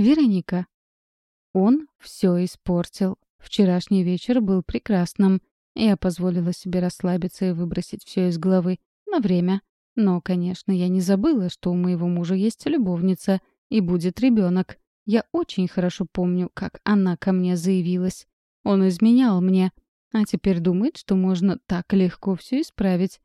Вероника. Он все испортил. Вчерашний вечер был прекрасным. Я позволила себе расслабиться и выбросить все из головы. На время. Но, конечно, я не забыла, что у моего мужа есть любовница и будет ребенок. Я очень хорошо помню, как она ко мне заявилась. Он изменял мне, а теперь думает, что можно так легко все исправить.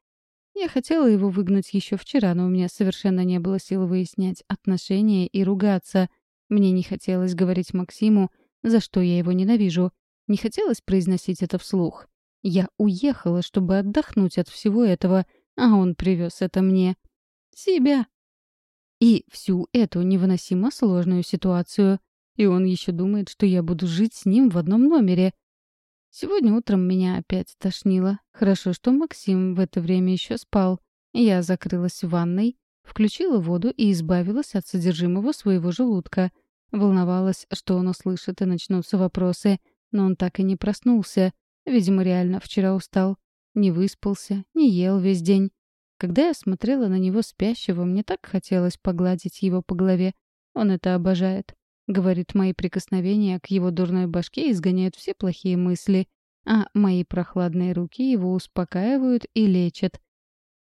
Я хотела его выгнать еще вчера, но у меня совершенно не было сил выяснять отношения и ругаться. Мне не хотелось говорить Максиму, за что я его ненавижу. Не хотелось произносить это вслух. Я уехала, чтобы отдохнуть от всего этого, а он привез это мне. Себя. И всю эту невыносимо сложную ситуацию. И он еще думает, что я буду жить с ним в одном номере. Сегодня утром меня опять тошнило. Хорошо, что Максим в это время еще спал. Я закрылась в ванной, включила воду и избавилась от содержимого своего желудка. Волновалась, что он услышит и начнутся вопросы, но он так и не проснулся. Видимо, реально вчера устал. Не выспался, не ел весь день. Когда я смотрела на него спящего, мне так хотелось погладить его по голове. Он это обожает. Говорит, мои прикосновения к его дурной башке изгоняют все плохие мысли, а мои прохладные руки его успокаивают и лечат.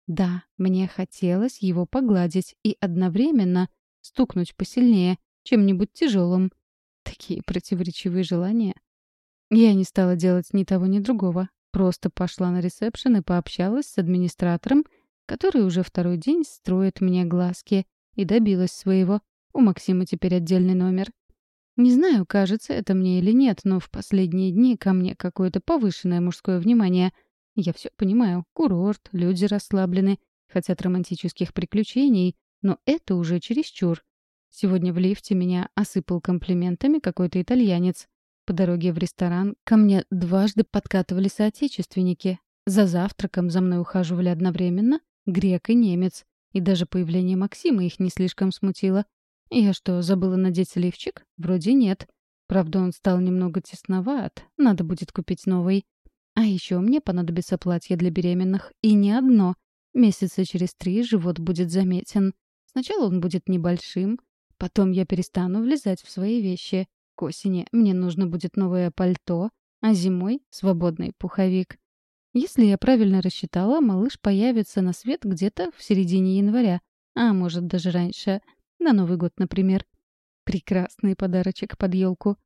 Да, мне хотелось его погладить и одновременно стукнуть посильнее, чем-нибудь тяжелым. Такие противоречивые желания. Я не стала делать ни того, ни другого. Просто пошла на ресепшн и пообщалась с администратором, который уже второй день строит мне глазки, и добилась своего. У Максима теперь отдельный номер. Не знаю, кажется это мне или нет, но в последние дни ко мне какое-то повышенное мужское внимание. Я все понимаю. Курорт, люди расслаблены, хотят романтических приключений, но это уже чересчур. Сегодня в лифте меня осыпал комплиментами какой-то итальянец. По дороге в ресторан ко мне дважды подкатывали соотечественники. За завтраком за мной ухаживали одновременно грек и немец. И даже появление Максима их не слишком смутило. Я что, забыла надеть лифчик? Вроде нет. Правда, он стал немного тесноват. Надо будет купить новый. А еще мне понадобится платье для беременных. И не одно. Месяца через три живот будет заметен. Сначала он будет небольшим. Потом я перестану влезать в свои вещи. К осени мне нужно будет новое пальто, а зимой — свободный пуховик. Если я правильно рассчитала, малыш появится на свет где-то в середине января, а может даже раньше, на Новый год, например. Прекрасный подарочек под елку.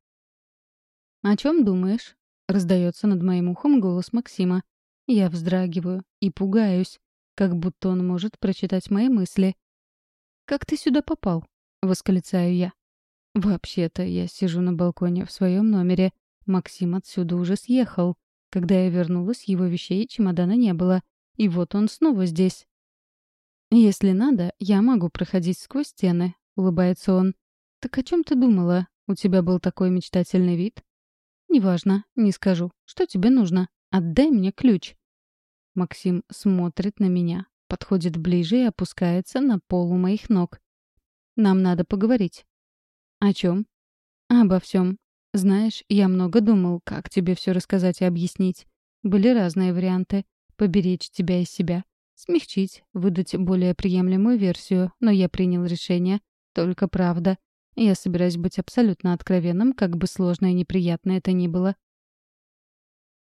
«О чем думаешь?» — раздается над моим ухом голос Максима. Я вздрагиваю и пугаюсь, как будто он может прочитать мои мысли. «Как ты сюда попал?» — восклицаю я. Вообще-то я сижу на балконе в своем номере. Максим отсюда уже съехал. Когда я вернулась, его вещей и чемодана не было. И вот он снова здесь. «Если надо, я могу проходить сквозь стены», — улыбается он. «Так о чем ты думала? У тебя был такой мечтательный вид?» «Неважно, не скажу. Что тебе нужно? Отдай мне ключ». Максим смотрит на меня, подходит ближе и опускается на пол у моих ног. «Нам надо поговорить». «О чем?» «Обо всем. Знаешь, я много думал, как тебе все рассказать и объяснить. Были разные варианты. Поберечь тебя и себя. Смягчить, выдать более приемлемую версию, но я принял решение. Только правда. Я собираюсь быть абсолютно откровенным, как бы сложно и неприятно это ни было.